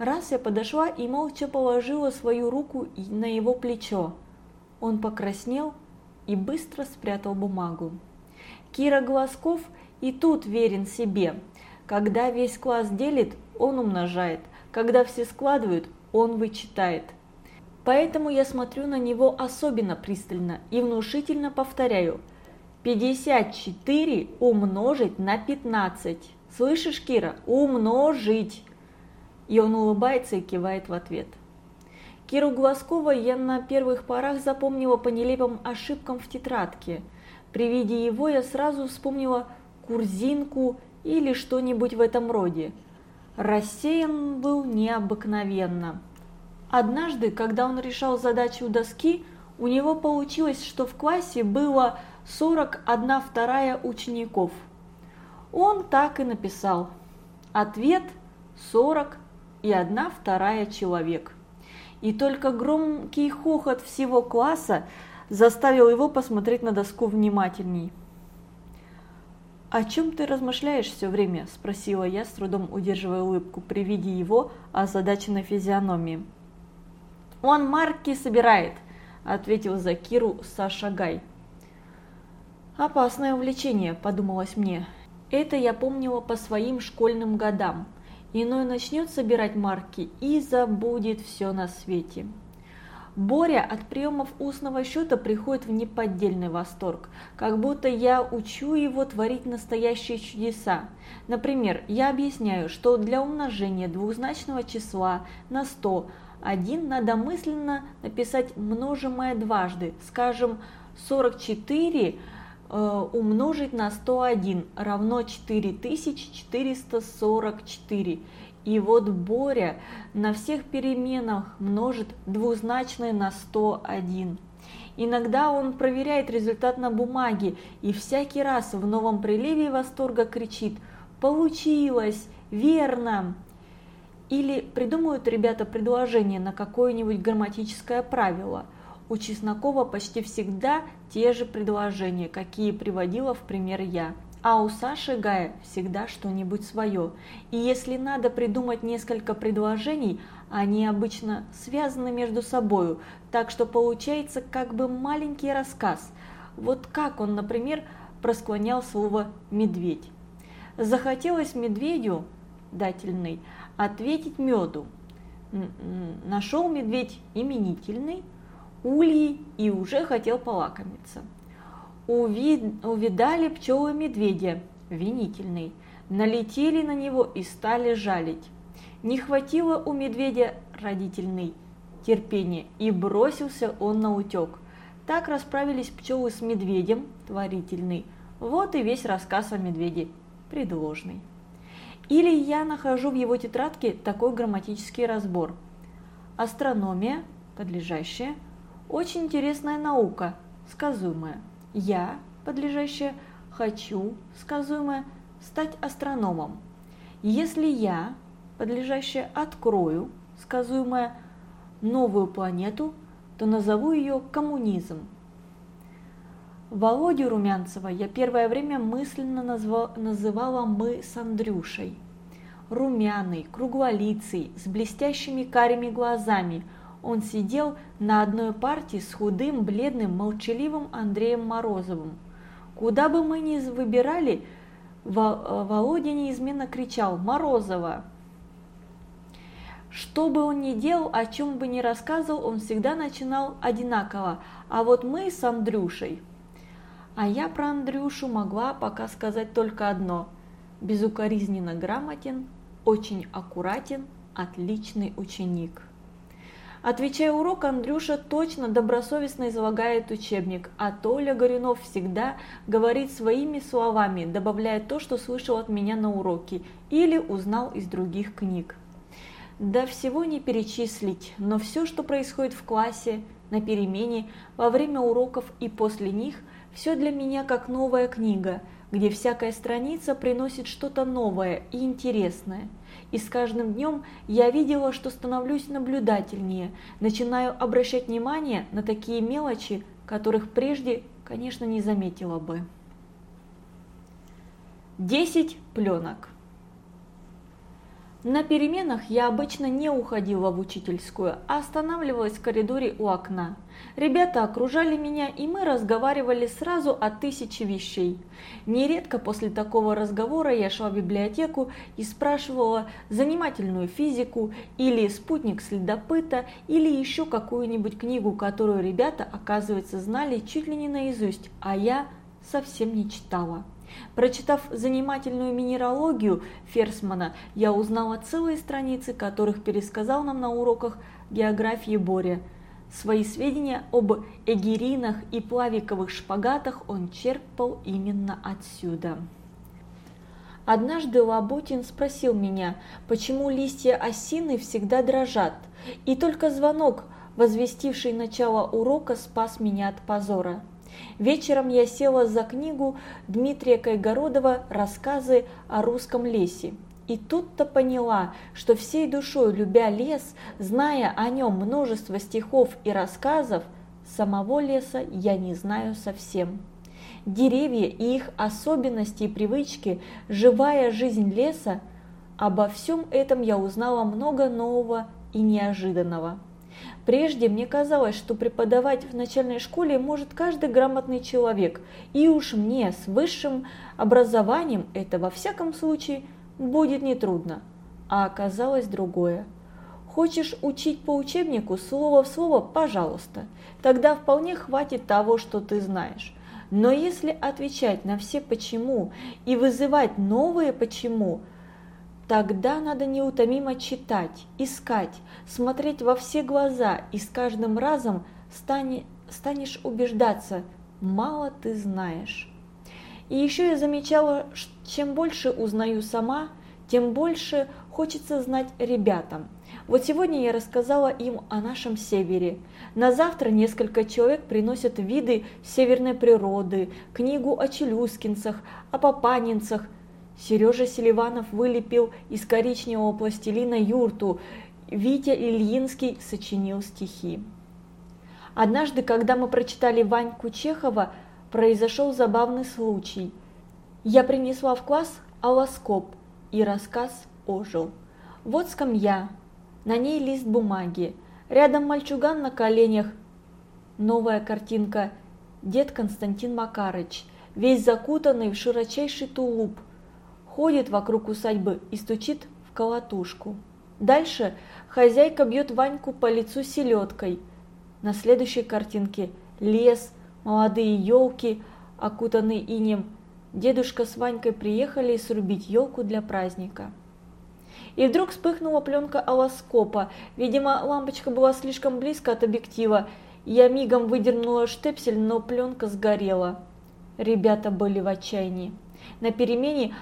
Раз я подошла и молча положила свою руку на его плечо. Он покраснел и быстро спрятал бумагу. Кира Глазков и тут верен себе. Когда весь класс делит, он умножает. Когда все складывают, он вычитает. Поэтому я смотрю на него особенно пристально и внушительно повторяю. 54 умножить на 15. Слышишь, Кира? Умножить. И он улыбается и кивает в ответ. Киру Глазкова я на первых порах запомнила по нелепым ошибкам в тетрадке. При виде его я сразу вспомнила курзинку или что-нибудь в этом роде. Рассеян был необыкновенно. Однажды, когда он решал задачи у доски, у него получилось, что в классе было 41 вторая учеников. Он так и написал. Ответ 40 и одна вторая человек. И только громкий хохот всего класса заставил его посмотреть на доску внимательней. «О чем ты размышляешь все время?» – спросила я, с трудом удерживая улыбку при виде его озадаченной физиономии. «Он марки собирает», – ответил за Киру Саша Гай. «Опасное увлечение», – подумалось мне. Это я помнила по своим школьным годам – Иной начнет собирать марки и забудет все на свете. Боря от приемов устного счета приходит в неподдельный восторг, как будто я учу его творить настоящие чудеса. Например, я объясняю, что для умножения двухзначного числа на 100 один надо мысленно написать множимое дважды, скажем, 44 э, умножить на 101 равно 4444. И вот Боря на всех переменах множит двузначное на 101. Иногда он проверяет результат на бумаге и всякий раз в новом приливе восторга кричит «Получилось! Верно!» Или придумают ребята предложение на какое-нибудь грамматическое правило. У Чеснокова почти всегда те же предложения, какие приводила в пример я. А у Саши Гая всегда что-нибудь свое. И если надо придумать несколько предложений, они обычно связаны между собою, так что получается как бы маленький рассказ. Вот как он, например, просклонял слово «медведь». Захотелось медведю, дательный, ответить меду. Нашел медведь именительный, ульи и уже хотел полакомиться увид... увидали пчелы медведя, винительный, налетели на него и стали жалить. Не хватило у медведя родительный терпения, и бросился он на утек. Так расправились пчелы с медведем, творительный. Вот и весь рассказ о медведе, предложный. Или я нахожу в его тетрадке такой грамматический разбор. Астрономия, подлежащая, очень интересная наука, сказуемая. Я, подлежащее «хочу», сказуемое «стать астрономом». Если я, подлежащее «открою», сказуемое «новую планету», то назову ее коммунизм. Володю Румянцева я первое время мысленно назвала, называла «мы с Андрюшей». Румяный, круглолицый, с блестящими карими глазами – он сидел на одной партии с худым, бледным, молчаливым Андреем Морозовым. Куда бы мы ни выбирали, Володя неизменно кричал «Морозова!». Что бы он ни делал, о чем бы ни рассказывал, он всегда начинал одинаково. А вот мы с Андрюшей. А я про Андрюшу могла пока сказать только одно. Безукоризненно грамотен, очень аккуратен, отличный ученик. Отвечая урок, Андрюша точно добросовестно излагает учебник, а Толя Горюнов всегда говорит своими словами, добавляя то, что слышал от меня на уроке или узнал из других книг. Да всего не перечислить, но все, что происходит в классе, на перемене, во время уроков и после них, все для меня как новая книга, где всякая страница приносит что-то новое и интересное – и с каждым днем я видела, что становлюсь наблюдательнее, начинаю обращать внимание на такие мелочи, которых прежде, конечно, не заметила бы. 10 пленок. На переменах я обычно не уходила в учительскую, а останавливалась в коридоре у окна. Ребята окружали меня, и мы разговаривали сразу о тысяче вещей. Нередко после такого разговора я шла в библиотеку и спрашивала занимательную физику или спутник следопыта или еще какую-нибудь книгу, которую ребята, оказывается, знали чуть ли не наизусть, а я совсем не читала. Прочитав занимательную минералогию Ферсмана, я узнала целые страницы, которых пересказал нам на уроках географии Боря. Свои сведения об эгеринах и плавиковых шпагатах он черпал именно отсюда. Однажды Лоботин спросил меня, почему листья осины всегда дрожат, и только звонок, возвестивший начало урока, спас меня от позора. Вечером я села за книгу Дмитрия Кайгородова «Рассказы о русском лесе». И тут-то поняла, что всей душой любя лес, зная о нем множество стихов и рассказов, самого леса я не знаю совсем. Деревья и их особенности и привычки, живая жизнь леса, обо всем этом я узнала много нового и неожиданного. Прежде мне казалось, что преподавать в начальной школе может каждый грамотный человек, и уж мне с высшим образованием это во всяком случае будет нетрудно. А оказалось другое. Хочешь учить по учебнику слово в слово – пожалуйста. Тогда вполне хватит того, что ты знаешь. Но если отвечать на все «почему» и вызывать новые «почему», тогда надо неутомимо читать, искать, смотреть во все глаза и с каждым разом стане, станешь убеждаться – мало ты знаешь. И еще я замечала, чем больше узнаю сама, тем больше хочется знать ребятам. Вот сегодня я рассказала им о нашем севере. На завтра несколько человек приносят виды северной природы, книгу о челюскинцах, о папанинцах. Сережа Селиванов вылепил из коричневого пластилина юрту, Витя Ильинский сочинил стихи. Однажды, когда мы прочитали Ваньку Чехова, произошел забавный случай. Я принесла в класс аллоскоп, и рассказ ожил. Вот скамья, на ней лист бумаги, рядом мальчуган на коленях. Новая картинка. Дед Константин Макарыч, весь закутанный в широчайший тулуп, ходит вокруг усадьбы и стучит в колотушку. Дальше хозяйка бьет Ваньку по лицу селедкой. На следующей картинке лес, молодые елки, окутанные инем. Дедушка с Ванькой приехали срубить елку для праздника. И вдруг вспыхнула пленка аллоскопа. Видимо, лампочка была слишком близко от объектива. Я мигом выдернула штепсель, но пленка сгорела. Ребята были в отчаянии. На перемене